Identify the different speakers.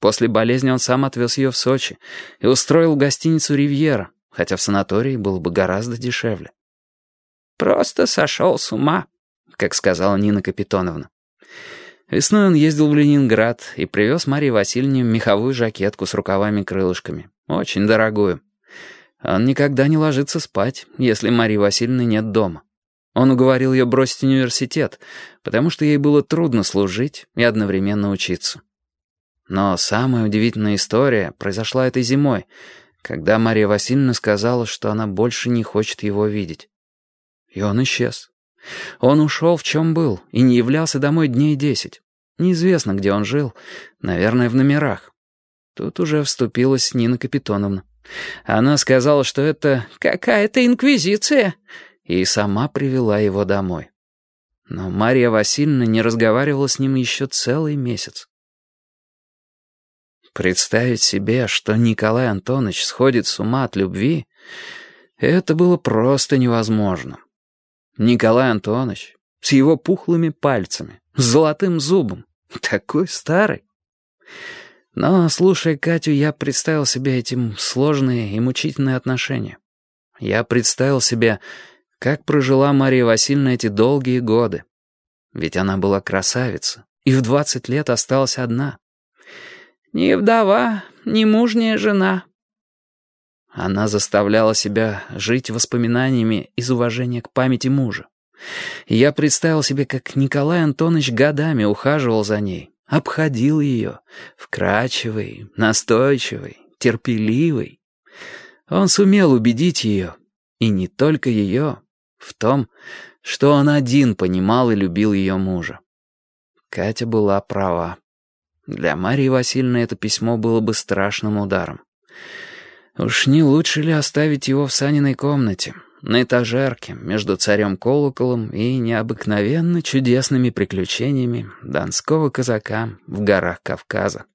Speaker 1: После болезни он сам отвез ее в Сочи и устроил гостиницу «Ривьера», хотя в санатории было бы гораздо дешевле.
Speaker 2: «Просто сошел с ума», как сказала Нина Капитоновна.
Speaker 1: Весной он ездил в Ленинград и привез Марии Васильевне меховую жакетку с рукавами-крылышками, очень дорогую. Он никогда не ложится спать, если Марии Васильевны нет дома. Он уговорил ее бросить университет, потому что ей было трудно служить и одновременно учиться. Но самая удивительная история произошла этой зимой, когда Мария Васильевна сказала, что она больше не хочет его видеть. И он исчез. Он ушел в чем был и не являлся домой дней десять. Неизвестно, где он жил, наверное, в номерах. Тут уже вступилась Нина Капитоновна. Она сказала, что это какая-то инквизиция, и сама привела его домой. Но Мария Васильевна не разговаривала с ним еще целый месяц. Представить себе, что Николай Антонович сходит с ума от любви, это было просто невозможно. Николай Антонович с его пухлыми пальцами, с золотым зубом, такой старый. Но, слушая Катю, я представил себе этим сложные и мучительные отношения. Я представил себе, как прожила Мария Васильевна эти долгие годы. Ведь она была красавица и в двадцать лет осталась одна.
Speaker 2: «Ни вдова, ни мужняя жена».
Speaker 1: Она заставляла себя жить воспоминаниями из уважения к памяти мужа. Я представил себе, как Николай Антонович годами ухаживал за ней, обходил ее, вкрадчивый, настойчивый, терпеливый. Он сумел убедить ее, и не только ее, в том, что он один понимал и любил ее мужа. Катя была права. Для Марии Васильевны это письмо было бы страшным ударом. Уж не лучше ли оставить его в Саниной комнате, на этажерке, между царем-колоколом и необыкновенно чудесными приключениями донского казака в горах Кавказа?